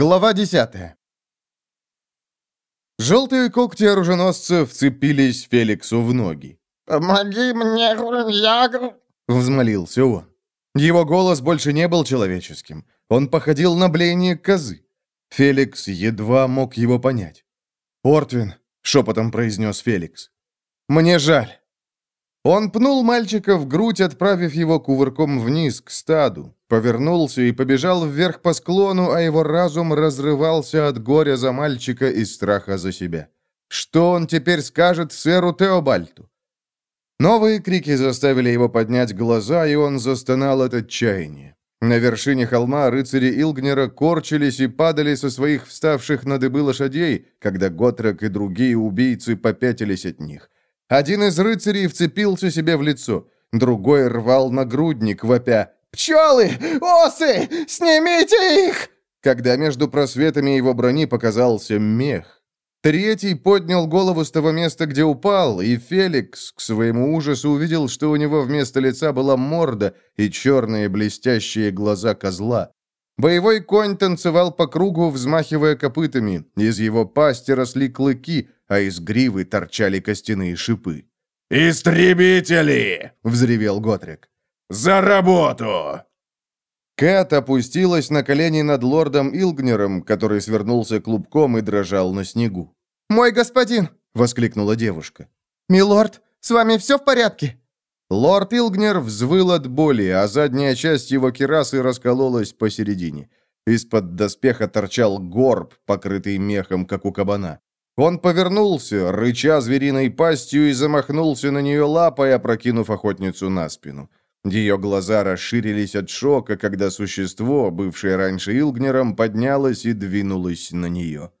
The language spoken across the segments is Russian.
Глава 10 Желтые когти оруженосца вцепились Феликсу в ноги. «Помоги мне, Ягр!» — взмолился он. Его голос больше не был человеческим. Он походил на блеяние козы. Феликс едва мог его понять. «Ортвин», — шепотом произнес Феликс, — «мне жаль». Он пнул мальчика в грудь, отправив его кувырком вниз, к стаду, повернулся и побежал вверх по склону, а его разум разрывался от горя за мальчика и страха за себя. Что он теперь скажет сэру Теобальту? Новые крики заставили его поднять глаза, и он застонал от отчаяния. На вершине холма рыцари Илгнера корчились и падали со своих вставших на дыбы лошадей, когда Готрек и другие убийцы попятились от них. Один из рыцарей вцепился себе в лицо, другой рвал нагрудник, вопя «Пчелы! Осы! Снимите их!» Когда между просветами его брони показался мех. Третий поднял голову с того места, где упал, и Феликс к своему ужасу увидел, что у него вместо лица была морда и черные блестящие глаза козла. Боевой конь танцевал по кругу, взмахивая копытами. Из его пасти росли клыки, а из гривы торчали костяные шипы. «Истребители!» — взревел Готрик. «За работу!» Кэт опустилась на колени над лордом Илгнером, который свернулся клубком и дрожал на снегу. «Мой господин!» — воскликнула девушка. «Милорд, с вами все в порядке?» Лорд Илгнер взвыл от боли, а задняя часть его кирасы раскололась посередине. Из-под доспеха торчал горб, покрытый мехом, как у кабана. Он повернулся, рыча звериной пастью, и замахнулся на нее лапой, опрокинув охотницу на спину. Ее глаза расширились от шока, когда существо, бывшее раньше Илгнером, поднялось и двинулось на нее.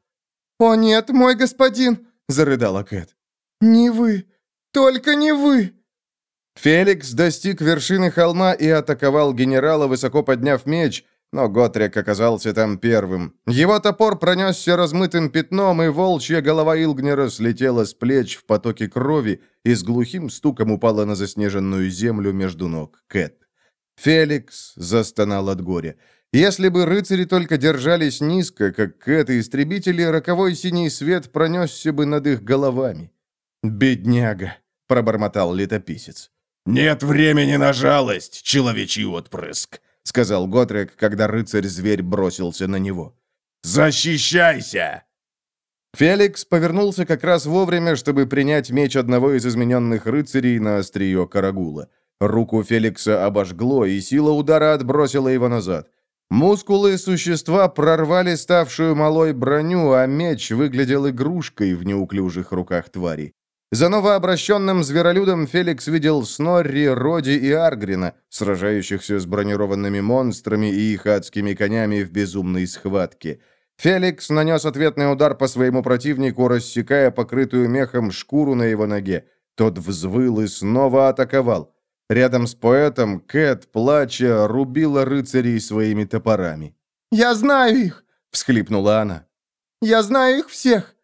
«О нет, мой господин!» — зарыдала Кэт. «Не вы! Только не вы!» Феликс достиг вершины холма и атаковал генерала, высоко подняв меч, но Готрек оказался там первым. Его топор пронесся размытым пятном, и волчья голова Илгнера слетела с плеч в потоке крови и с глухим стуком упала на заснеженную землю между ног Кэт. Феликс застонал от горя. Если бы рыцари только держались низко, как Кэт и истребители, роковой синий свет пронесся бы над их головами. «Бедняга!» — пробормотал летописец. «Нет времени на жалость, человечий отпрыск!» Сказал Готрек, когда рыцарь-зверь бросился на него. «Защищайся!» Феликс повернулся как раз вовремя, чтобы принять меч одного из измененных рыцарей на острие Карагула. Руку Феликса обожгло, и сила удара отбросила его назад. Мускулы существа прорвали ставшую малой броню, а меч выглядел игрушкой в неуклюжих руках твари. За новообращенным зверолюдом Феликс видел Снорри, Роди и Аргрина, сражающихся с бронированными монстрами и их адскими конями в безумной схватке. Феликс нанес ответный удар по своему противнику, рассекая покрытую мехом шкуру на его ноге. Тот взвыл и снова атаковал. Рядом с поэтом Кэт, плача, рубила рыцарей своими топорами. «Я знаю их!» — всхлипнула она. «Я знаю их всех!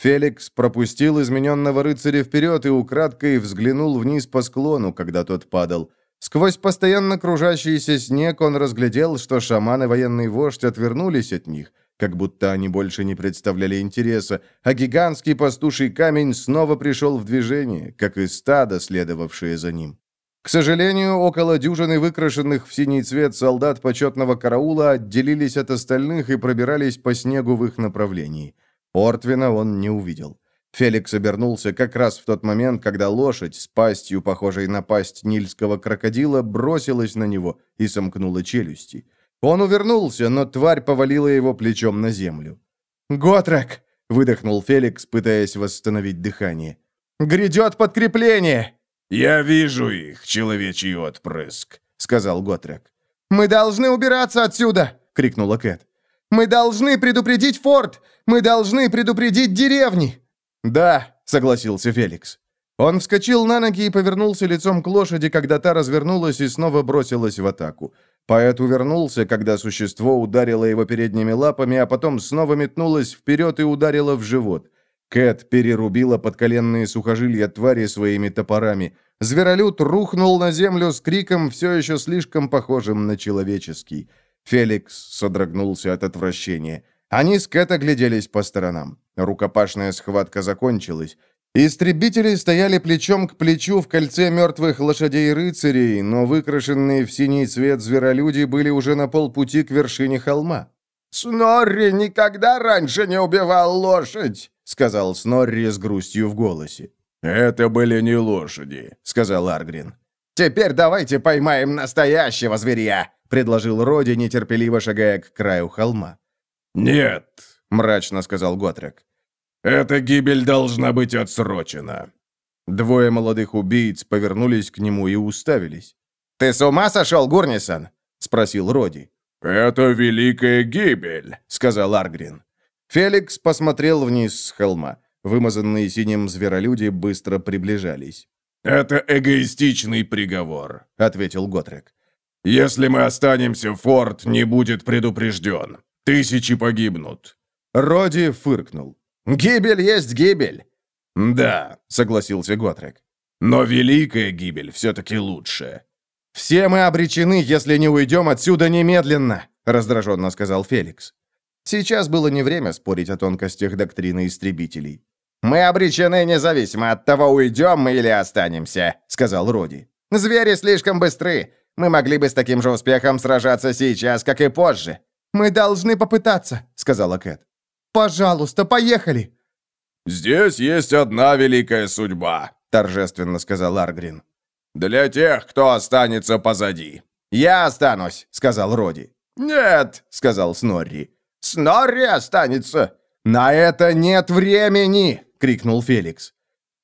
Феликс пропустил измененного рыцаря вперед и украдкой взглянул вниз по склону, когда тот падал. Сквозь постоянно кружащийся снег он разглядел, что шаман и военный вождь отвернулись от них, как будто они больше не представляли интереса, а гигантский пастуший камень снова пришел в движение, как и стадо, следовавшее за ним. К сожалению, около дюжины выкрашенных в синий цвет солдат почетного караула отделились от остальных и пробирались по снегу в их направлении – Ортвина он не увидел. Феликс обернулся как раз в тот момент, когда лошадь с пастью, похожей на пасть нильского крокодила, бросилась на него и сомкнула челюсти. Он увернулся, но тварь повалила его плечом на землю. «Готрек!» — выдохнул Феликс, пытаясь восстановить дыхание. «Грядет подкрепление!» «Я вижу их, человечий отпрыск», — сказал Готрек. «Мы должны убираться отсюда!» — крикнула Кэт. Мы должны предупредить форт! Мы должны предупредить деревни!» «Да», — согласился Феликс. Он вскочил на ноги и повернулся лицом к лошади, когда та развернулась и снова бросилась в атаку. Поэт увернулся, когда существо ударило его передними лапами, а потом снова метнулось вперед и ударило в живот. Кэт перерубила подколенные сухожилия твари своими топорами. Зверолюд рухнул на землю с криком, все еще слишком похожим на человеческий. Феликс содрогнулся от отвращения. Они с Кэт огляделись по сторонам. Рукопашная схватка закончилась. Истребители стояли плечом к плечу в кольце мертвых лошадей-рыцарей, но выкрашенные в синий цвет зверолюди были уже на полпути к вершине холма. «Снорри никогда раньше не убивал лошадь!» — сказал Снорри с грустью в голосе. «Это были не лошади», — сказал Аргрин. «Теперь давайте поймаем настоящего зверя!» — предложил Роди, нетерпеливо шагая к краю холма. «Нет», — мрачно сказал Готрек. «Эта гибель должна быть отсрочена». Двое молодых убийц повернулись к нему и уставились. «Ты с ума сошел, Гурнисон?» — спросил Роди. «Это великая гибель», — сказал Аргрин. Феликс посмотрел вниз с холма. Вымазанные синим зверолюди быстро приближались. «Это эгоистичный приговор», — ответил Готрек. «Если мы останемся, форт не будет предупрежден. Тысячи погибнут». Роди фыркнул. «Гибель есть гибель». «Да», — согласился Готрек. «Но великая гибель все-таки лучше». «Все мы обречены, если не уйдем отсюда немедленно», — раздраженно сказал Феликс. Сейчас было не время спорить о тонкостях доктрины истребителей. «Мы обречены независимо от того, уйдем мы или останемся», — сказал Роди. «Звери слишком быстры. Мы могли бы с таким же успехом сражаться сейчас, как и позже». «Мы должны попытаться», — сказала Кэт. «Пожалуйста, поехали!» «Здесь есть одна великая судьба», — торжественно сказал Аргрин. «Для тех, кто останется позади». «Я останусь», — сказал Роди. «Нет», — сказал Снорри. «Снорри останется». «На это нет времени!» — крикнул Феликс.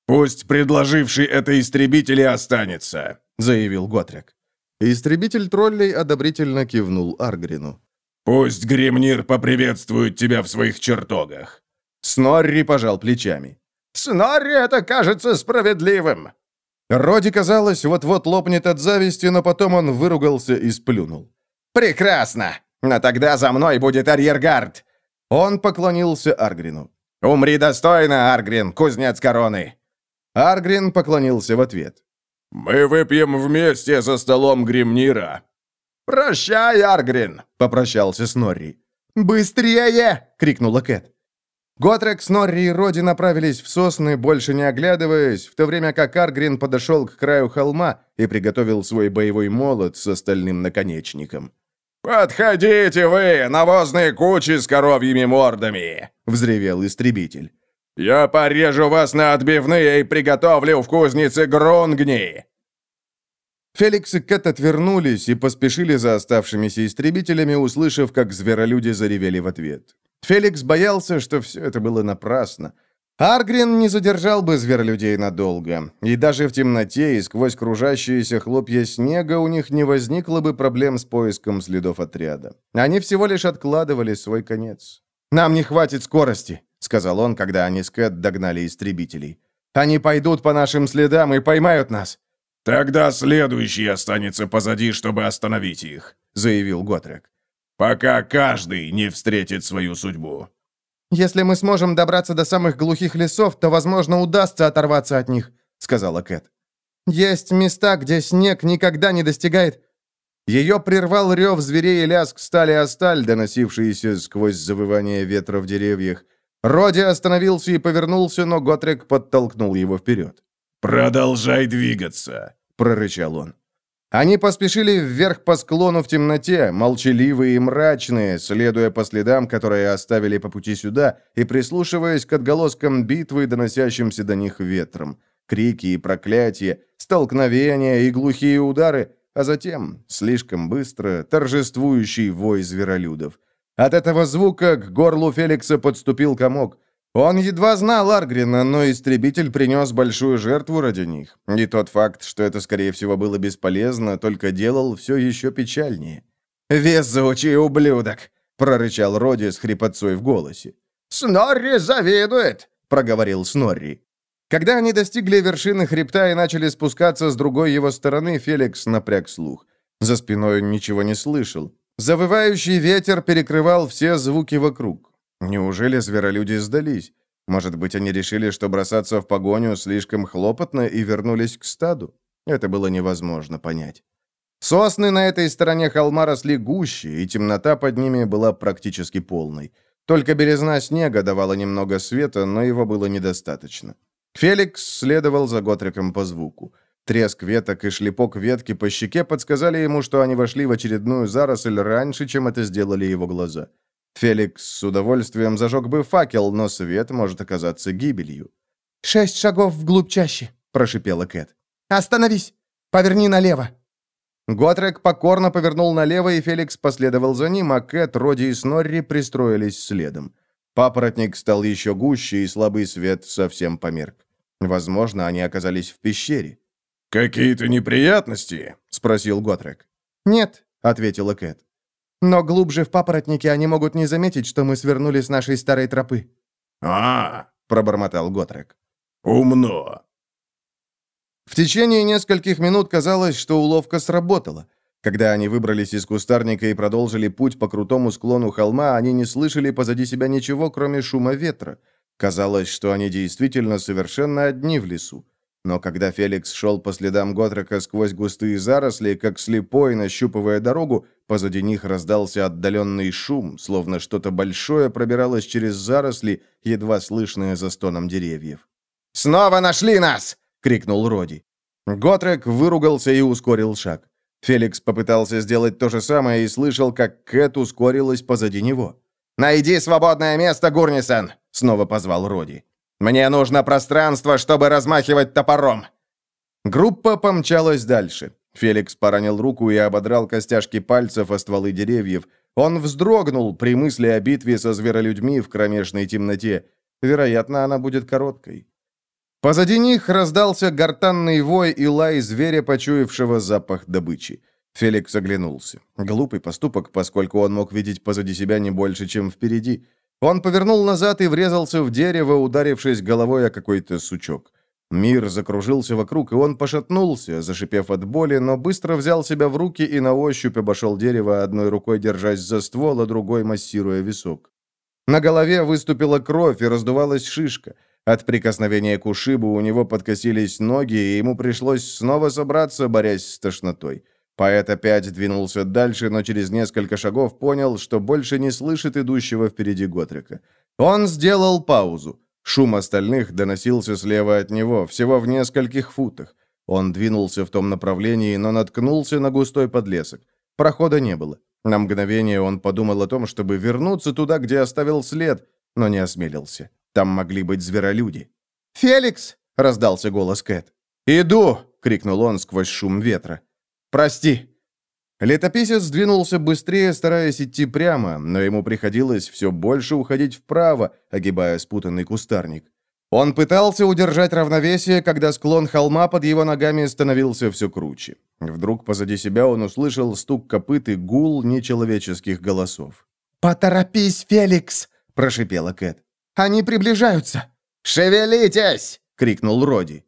«Пусть предложивший это истребитель и останется», — заявил Готрек. Истребитель троллей одобрительно кивнул Аргрину. «Пусть Гремнир поприветствует тебя в своих чертогах». Снорри пожал плечами. «Снорри это кажется справедливым». Роди, казалось, вот-вот лопнет от зависти, но потом он выругался и сплюнул. «Прекрасно! Но тогда за мной будет арьергард!» Он поклонился Аргрину. «Умри достойно, Аргрин, кузнец короны!» Аргрин поклонился в ответ. «Мы выпьем вместе за столом Гремнира». «Прощай, Аргрин!» — попрощался Снорри. «Быстрее!» — крикнула Кэт. Готрек, Снорри и Роди направились в сосны, больше не оглядываясь, в то время как Аргрин подошел к краю холма и приготовил свой боевой молот с остальным наконечником. «Подходите вы, навозные кучи с коровьими мордами!» — взревел истребитель. «Я порежу вас на отбивные и приготовлю в кузнице грунгни!» Феликс и Кэт отвернулись и поспешили за оставшимися истребителями, услышав, как зверолюди заревели в ответ. Феликс боялся, что все это было напрасно. Аргрин не задержал бы зверолюдей надолго, и даже в темноте и сквозь кружащиеся хлопья снега у них не возникло бы проблем с поиском следов отряда. Они всего лишь откладывали свой конец. «Нам не хватит скорости», — сказал он, когда они с Кэт догнали истребителей. «Они пойдут по нашим следам и поймают нас». «Тогда следующий останется позади, чтобы остановить их», — заявил Готрек. «Пока каждый не встретит свою судьбу». «Если мы сможем добраться до самых глухих лесов, то, возможно, удастся оторваться от них», — сказала Кэт. «Есть места, где снег никогда не достигает...» Ее прервал рев зверей и лязг стали о сталь, доносившиеся сквозь завывание ветра в деревьях. Роди остановился и повернулся, но Готрек подтолкнул его вперед. «Продолжай двигаться», — прорычал он. Они поспешили вверх по склону в темноте, молчаливые и мрачные, следуя по следам, которые оставили по пути сюда, и прислушиваясь к отголоскам битвы, доносящимся до них ветром. Крики и проклятия, столкновения и глухие удары, а затем, слишком быстро, торжествующий вой зверолюдов. От этого звука к горлу Феликса подступил комок. Он едва знал Аргрина, но истребитель принес большую жертву ради них. И тот факт, что это, скорее всего, было бесполезно, только делал все еще печальнее. «Везучий ублюдок!» — прорычал Роди с хрипотцой в голосе. «Снорри завидует!» — проговорил Снорри. Когда они достигли вершины хребта и начали спускаться с другой его стороны, Феликс напряг слух. За спиной ничего не слышал. Завывающий ветер перекрывал все звуки вокруг. Неужели зверолюди сдались? Может быть, они решили, что бросаться в погоню слишком хлопотно и вернулись к стаду? Это было невозможно понять. Сосны на этой стороне холма росли гуще, и темнота под ними была практически полной. Только белизна снега давала немного света, но его было недостаточно. Феликс следовал за Готриком по звуку. Треск веток и шлепок ветки по щеке подсказали ему, что они вошли в очередную заросль раньше, чем это сделали его глаза. Феликс с удовольствием зажег бы факел, но свет может оказаться гибелью. «Шесть шагов вглубь чаще», — прошипела Кэт. «Остановись! Поверни налево!» Готрек покорно повернул налево, и Феликс последовал за ним, а Кэт, Роди и Снорри пристроились следом. Папоротник стал еще гуще, и слабый свет совсем померк. Возможно, они оказались в пещере. «Какие-то неприятности?» — спросил Готрек. «Нет», — ответила Кэт. «Но глубже в папоротнике они могут не заметить, что мы свернули с нашей старой тропы». «А, — пробормотал Готрек. «Умно». В течение нескольких минут казалось, что уловка сработала. Когда они выбрались из кустарника и продолжили путь по крутому склону холма, они не слышали позади себя ничего, кроме шума ветра. Казалось, что они действительно совершенно одни в лесу. Но когда Феликс шел по следам Готрека сквозь густые заросли, как слепой, нащупывая дорогу, позади них раздался отдаленный шум, словно что-то большое пробиралось через заросли, едва слышное за стоном деревьев. «Снова нашли нас!» — крикнул Роди. Готрек выругался и ускорил шаг. Феликс попытался сделать то же самое и слышал, как Кэт ускорилась позади него. «Найди свободное место, Гурнисон!» — снова позвал Роди. Мне нужно пространство, чтобы размахивать топором!» Группа помчалась дальше. Феликс поранил руку и ободрал костяшки пальцев о стволы деревьев. Он вздрогнул при мысли о битве со зверолюдьми в кромешной темноте. Вероятно, она будет короткой. Позади них раздался гортанный вой и лай зверя, почуявшего запах добычи. Феликс оглянулся. Глупый поступок, поскольку он мог видеть позади себя не больше, чем впереди. Он повернул назад и врезался в дерево, ударившись головой о какой-то сучок. Мир закружился вокруг, и он пошатнулся, зашипев от боли, но быстро взял себя в руки и на ощупь обошел дерево, одной рукой держась за ствол, а другой массируя висок. На голове выступила кровь и раздувалась шишка. От прикосновения к ушибу у него подкосились ноги, и ему пришлось снова собраться, борясь с тошнотой. Поэт опять двинулся дальше, но через несколько шагов понял, что больше не слышит идущего впереди Готрика. Он сделал паузу. Шум остальных доносился слева от него, всего в нескольких футах. Он двинулся в том направлении, но наткнулся на густой подлесок. Прохода не было. На мгновение он подумал о том, чтобы вернуться туда, где оставил след, но не осмелился. Там могли быть зверолюди. «Феликс!» — раздался голос Кэт. «Иду!» — крикнул он сквозь шум ветра. Прости». Летописец сдвинулся быстрее, стараясь идти прямо, но ему приходилось все больше уходить вправо, огибая спутанный кустарник. Он пытался удержать равновесие, когда склон холма под его ногами становился все круче. Вдруг позади себя он услышал стук копыт и гул нечеловеческих голосов. «Поторопись, Феликс!» – прошипела Кэт. «Они приближаются!» «Шевелитесь!» – крикнул Роди.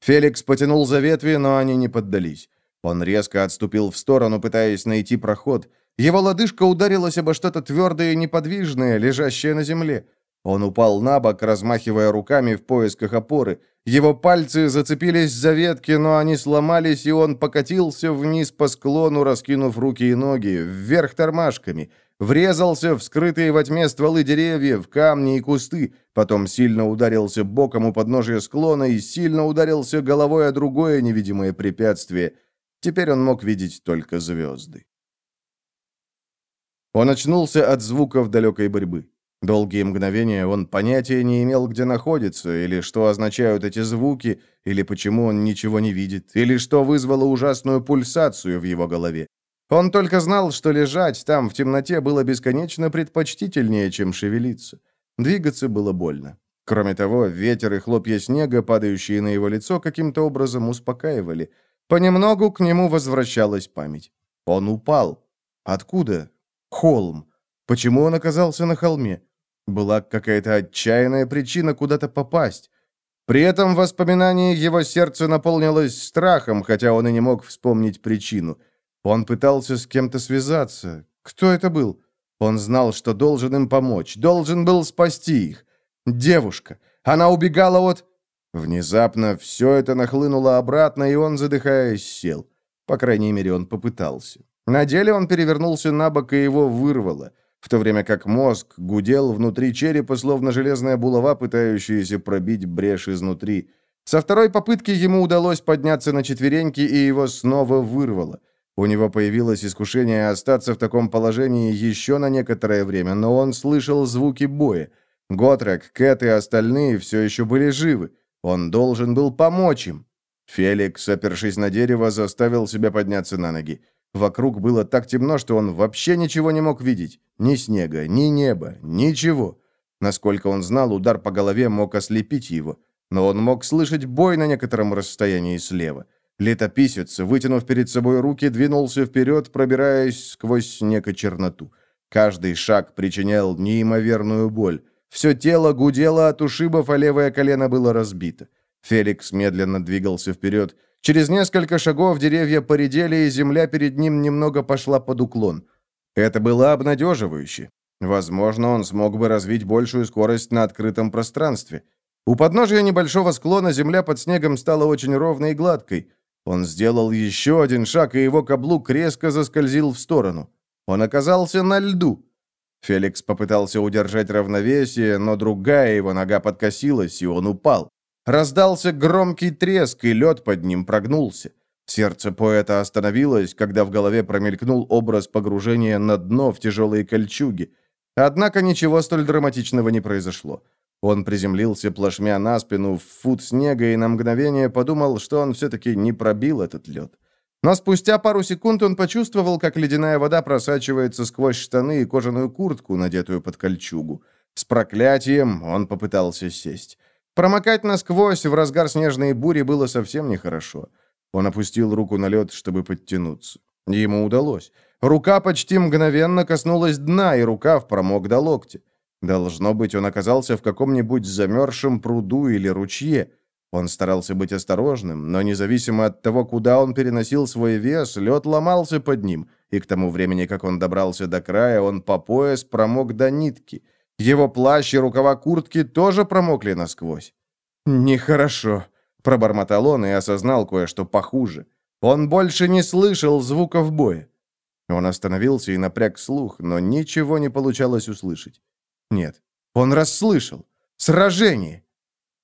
Феликс потянул за ветви, но они не поддались. Он резко отступил в сторону, пытаясь найти проход. Его лодыжка ударилась обо что-то твердое и неподвижное, лежащее на земле. Он упал на бок, размахивая руками в поисках опоры. Его пальцы зацепились за ветки, но они сломались, и он покатился вниз по склону, раскинув руки и ноги, вверх тормашками. Врезался в скрытые во тьме стволы деревьев, камни и кусты, потом сильно ударился боком у подножия склона и сильно ударился головой о другое невидимое препятствие — Теперь он мог видеть только звезды. Он очнулся от звуков далекой борьбы. Долгие мгновения он понятия не имел, где находится, или что означают эти звуки, или почему он ничего не видит, или что вызвало ужасную пульсацию в его голове. Он только знал, что лежать там в темноте было бесконечно предпочтительнее, чем шевелиться. Двигаться было больно. Кроме того, ветер и хлопья снега, падающие на его лицо, каким-то образом успокаивали – Понемногу к нему возвращалась память. Он упал. Откуда? Холм. Почему он оказался на холме? Была какая-то отчаянная причина куда-то попасть. При этом воспоминание его сердца наполнилось страхом, хотя он и не мог вспомнить причину. Он пытался с кем-то связаться. Кто это был? Он знал, что должен им помочь, должен был спасти их. Девушка. Она убегала от... Внезапно все это нахлынуло обратно, и он, задыхаясь, сел. По крайней мере, он попытался. На деле он перевернулся на бок, и его вырвало, в то время как мозг гудел внутри черепа, словно железная булава, пытающаяся пробить брешь изнутри. Со второй попытки ему удалось подняться на четвереньки, и его снова вырвало. У него появилось искушение остаться в таком положении еще на некоторое время, но он слышал звуки боя. Готрек, Кэт и остальные все еще были живы. Он должен был помочь им. Феликс, опершись на дерево, заставил себя подняться на ноги. Вокруг было так темно, что он вообще ничего не мог видеть. Ни снега, ни неба, ничего. Насколько он знал, удар по голове мог ослепить его. Но он мог слышать бой на некотором расстоянии слева. Летописец, вытянув перед собой руки, двинулся вперед, пробираясь сквозь снег и черноту. Каждый шаг причинял неимоверную боль. Все тело гудело от ушибов, а левое колено было разбито. Феликс медленно двигался вперед. Через несколько шагов деревья поредели, и земля перед ним немного пошла под уклон. Это было обнадеживающе. Возможно, он смог бы развить большую скорость на открытом пространстве. У подножия небольшого склона земля под снегом стала очень ровной и гладкой. Он сделал еще один шаг, и его каблук резко заскользил в сторону. Он оказался на льду. Феликс попытался удержать равновесие, но другая его нога подкосилась, и он упал. Раздался громкий треск, и лед под ним прогнулся. Сердце поэта остановилось, когда в голове промелькнул образ погружения на дно в тяжелые кольчуги. Однако ничего столь драматичного не произошло. Он приземлился плашмя на спину в фут снега и на мгновение подумал, что он все-таки не пробил этот лед. Но спустя пару секунд он почувствовал, как ледяная вода просачивается сквозь штаны и кожаную куртку, надетую под кольчугу. С проклятием он попытался сесть. Промокать насквозь в разгар снежной бури было совсем нехорошо. Он опустил руку на лед, чтобы подтянуться. Ему удалось. Рука почти мгновенно коснулась дна, и рукав промок до локтя. Должно быть, он оказался в каком-нибудь замерзшем пруду или ручье. Он старался быть осторожным, но независимо от того, куда он переносил свой вес, лед ломался под ним, и к тому времени, как он добрался до края, он по пояс промок до нитки. Его плащ и рукава куртки тоже промокли насквозь. «Нехорошо», — пробормотал он и осознал кое-что похуже. Он больше не слышал звуков боя. Он остановился и напряг слух, но ничего не получалось услышать. Нет, он расслышал. Сражение!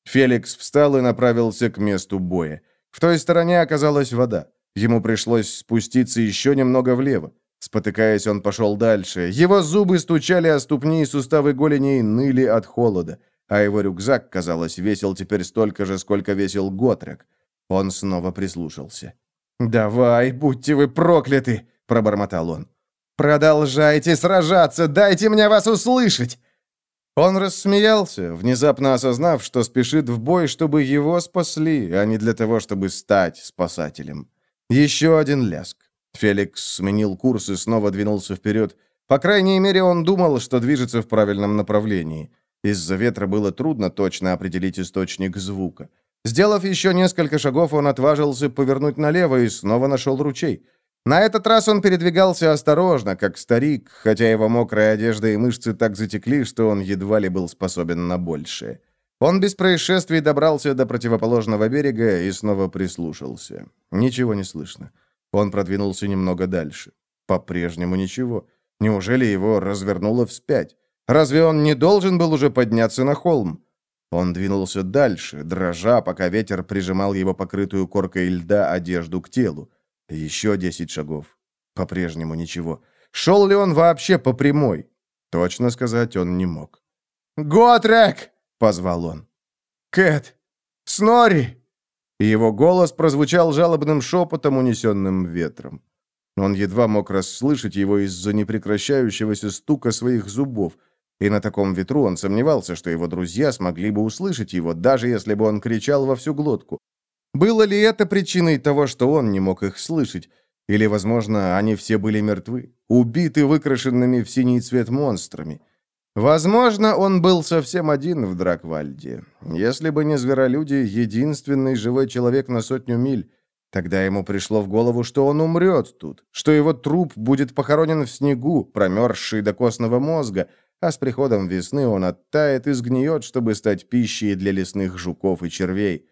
Феликс встал и направился к месту боя. В той стороне оказалась вода. Ему пришлось спуститься еще немного влево. Спотыкаясь, он пошел дальше. Его зубы стучали о ступни и суставы голени ныли от холода, а его рюкзак, казалось, весил теперь столько же, сколько весил Готрек. Он снова прислушался. «Давай, будьте вы прокляты!» — пробормотал он. «Продолжайте сражаться! Дайте мне вас услышать! Он рассмеялся, внезапно осознав, что спешит в бой, чтобы его спасли, а не для того, чтобы стать спасателем. Еще один ляск. Феликс сменил курс и снова двинулся вперед. По крайней мере, он думал, что движется в правильном направлении. Из-за ветра было трудно точно определить источник звука. Сделав еще несколько шагов, он отважился повернуть налево и снова нашел ручей. На этот раз он передвигался осторожно, как старик, хотя его мокрая одежда и мышцы так затекли, что он едва ли был способен на большее. Он без происшествий добрался до противоположного берега и снова прислушался. Ничего не слышно. Он продвинулся немного дальше. По-прежнему ничего. Неужели его развернуло вспять? Разве он не должен был уже подняться на холм? Он двинулся дальше, дрожа, пока ветер прижимал его покрытую коркой льда одежду к телу. Еще десять шагов. По-прежнему ничего. Шел ли он вообще по прямой? Точно сказать он не мог. «Готрек!» — позвал он. «Кэт! Снори!» Его голос прозвучал жалобным шепотом, унесенным ветром. Он едва мог расслышать его из-за непрекращающегося стука своих зубов, и на таком ветру он сомневался, что его друзья смогли бы услышать его, даже если бы он кричал во всю глотку. Было ли это причиной того, что он не мог их слышать? Или, возможно, они все были мертвы, убиты выкрашенными в синий цвет монстрами? Возможно, он был совсем один в Драквальде. Если бы не зверолюди, единственный живой человек на сотню миль, тогда ему пришло в голову, что он умрет тут, что его труп будет похоронен в снегу, промерзший до костного мозга, а с приходом весны он оттает и сгниет, чтобы стать пищей для лесных жуков и червей.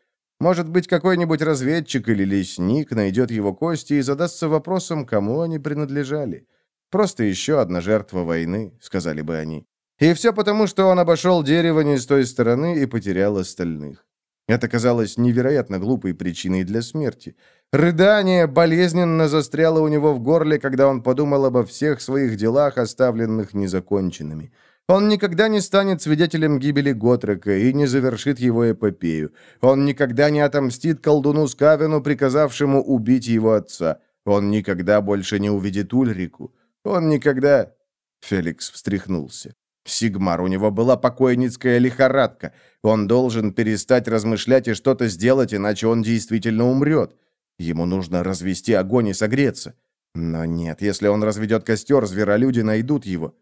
Может быть, какой-нибудь разведчик или лесник найдет его кости и задастся вопросом, кому они принадлежали. Просто еще одна жертва войны, сказали бы они. И все потому, что он обошел дерево не с той стороны и потерял остальных. Это казалось невероятно глупой причиной для смерти. Рыдание болезненно застряло у него в горле, когда он подумал обо всех своих делах, оставленных незаконченными. Он никогда не станет свидетелем гибели Готрека и не завершит его эпопею. Он никогда не отомстит колдуну Скавину, приказавшему убить его отца. Он никогда больше не увидит Ульрику. Он никогда...» Феликс встряхнулся. Сигмар, у него была покойницкая лихорадка. Он должен перестать размышлять и что-то сделать, иначе он действительно умрет. Ему нужно развести огонь и согреться. Но нет, если он разведет костер, зверолюди найдут его.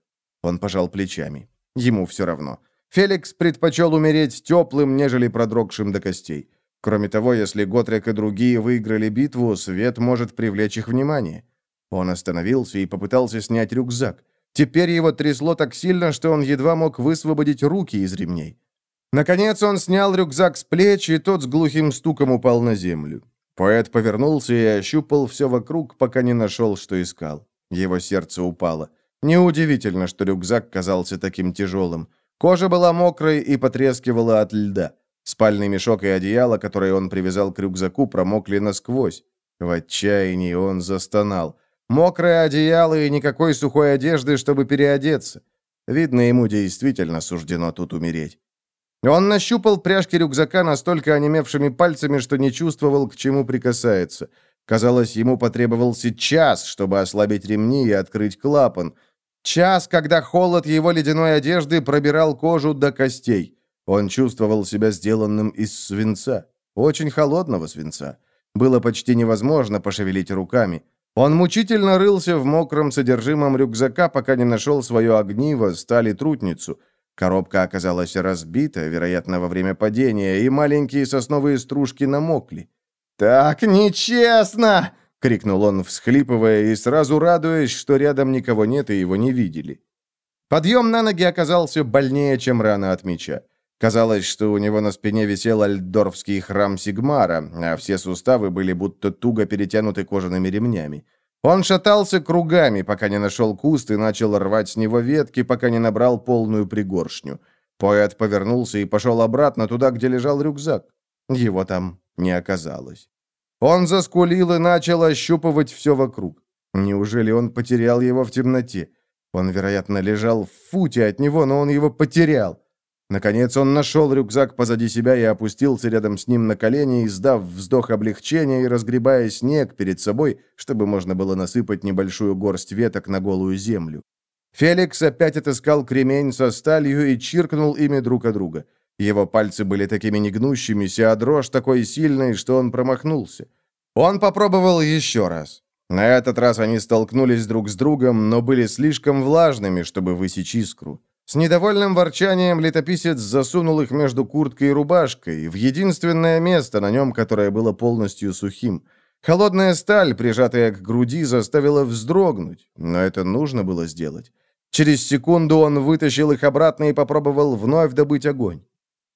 Он пожал плечами. Ему все равно. Феликс предпочел умереть теплым, нежели продрогшим до костей. Кроме того, если Готрек и другие выиграли битву, свет может привлечь их внимание. Он остановился и попытался снять рюкзак. Теперь его трясло так сильно, что он едва мог высвободить руки из ремней. Наконец он снял рюкзак с плеч, и тот с глухим стуком упал на землю. Поэт повернулся и ощупал все вокруг, пока не нашел, что искал. Его сердце упало. Неудивительно, что рюкзак казался таким тяжелым. Кожа была мокрой и потрескивала от льда. Спальный мешок и одеяло, которые он привязал к рюкзаку, промокли насквозь. В отчаянии он застонал. Мокрое одеяло и никакой сухой одежды, чтобы переодеться. Видно, ему действительно суждено тут умереть. Он нащупал пряжки рюкзака настолько онемевшими пальцами, что не чувствовал, к чему прикасается. Казалось, ему потребовался час, чтобы ослабить ремни и открыть клапан. Час, когда холод его ледяной одежды пробирал кожу до костей. Он чувствовал себя сделанным из свинца. Очень холодного свинца. Было почти невозможно пошевелить руками. Он мучительно рылся в мокром содержимом рюкзака, пока не нашел свое огниво, стали трутницу. Коробка оказалась разбита, вероятно, во время падения, и маленькие сосновые стружки намокли. «Так нечестно!» — крикнул он, всхлипывая и сразу радуясь, что рядом никого нет и его не видели. Подъем на ноги оказался больнее, чем рана от меча. Казалось, что у него на спине висел альдорфский храм Сигмара, а все суставы были будто туго перетянуты кожаными ремнями. Он шатался кругами, пока не нашел куст и начал рвать с него ветки, пока не набрал полную пригоршню. Поэт повернулся и пошел обратно туда, где лежал рюкзак. Его там не оказалось. Он заскулил и начал ощупывать все вокруг. Неужели он потерял его в темноте? Он, вероятно, лежал в футе от него, но он его потерял. Наконец он нашел рюкзак позади себя и опустился рядом с ним на колени, издав вздох облегчения и разгребая снег перед собой, чтобы можно было насыпать небольшую горсть веток на голую землю. Феликс опять отыскал кремень со сталью и чиркнул ими друг о друга. Его пальцы были такими негнущимися, а дрожь такой сильной, что он промахнулся. Он попробовал еще раз. На этот раз они столкнулись друг с другом, но были слишком влажными, чтобы высечь искру. С недовольным ворчанием летописец засунул их между курткой и рубашкой, в единственное место на нем, которое было полностью сухим. Холодная сталь, прижатая к груди, заставила вздрогнуть, но это нужно было сделать. Через секунду он вытащил их обратно и попробовал вновь добыть огонь.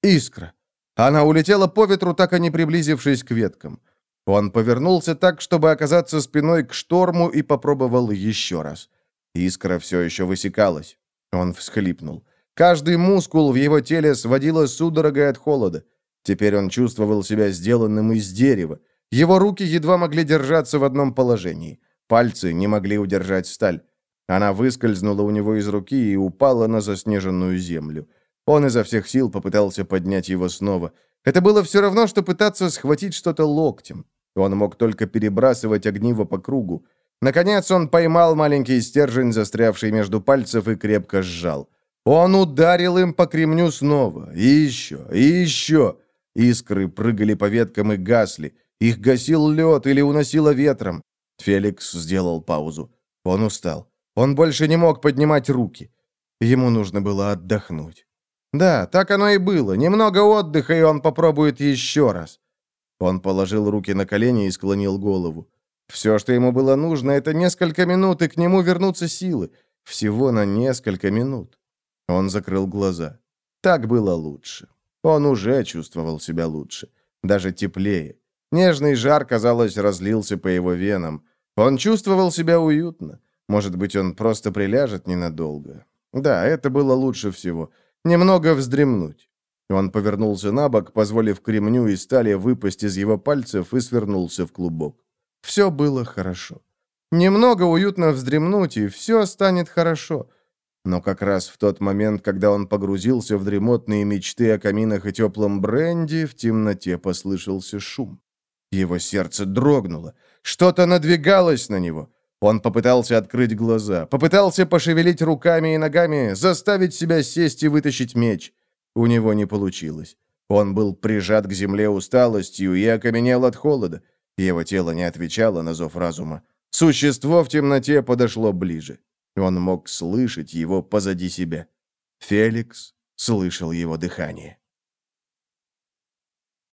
Искра. Она улетела по ветру, так и не приблизившись к веткам. Он повернулся так, чтобы оказаться спиной к шторму, и попробовал еще раз. Искра все еще высекалась. Он всхлипнул. Каждый мускул в его теле сводило судорогой от холода. Теперь он чувствовал себя сделанным из дерева. Его руки едва могли держаться в одном положении. Пальцы не могли удержать сталь. Она выскользнула у него из руки и упала на заснеженную землю. Он изо всех сил попытался поднять его снова. Это было все равно, что пытаться схватить что-то локтем. Он мог только перебрасывать огниво по кругу. Наконец он поймал маленький стержень, застрявший между пальцев, и крепко сжал. Он ударил им по кремню снова. И еще, и еще. Искры прыгали по веткам и гасли. Их гасил лед или уносило ветром. Феликс сделал паузу. Он устал. Он больше не мог поднимать руки. Ему нужно было отдохнуть. Да, так оно и было. Немного отдыха, и он попробует еще раз. Он положил руки на колени и склонил голову. Все, что ему было нужно, это несколько минут, и к нему вернутся силы. Всего на несколько минут. Он закрыл глаза. Так было лучше. Он уже чувствовал себя лучше. даже теплее. Нежный жар, казалось, разлился по его венам. Он чувствовал себя уютно. Может быть, он просто приляжет ненадолго. Да, это было лучше всего. Немного вздремнуть. Он повернулся на бок, позволив кремню и стали выпасть из его пальцев и свернулся в клубок. Все было хорошо. Немного уютно вздремнуть, и все станет хорошо. Но как раз в тот момент, когда он погрузился в дремотные мечты о каминах и теплом бренди, в темноте послышался шум. Его сердце дрогнуло. Что-то надвигалось на него. Он попытался открыть глаза, попытался пошевелить руками и ногами, заставить себя сесть и вытащить меч. У него не получилось. Он был прижат к земле усталостью и окаменел от холода. Его тело не отвечало на зов разума. Существо в темноте подошло ближе. Он мог слышать его позади себя. Феликс слышал его дыхание.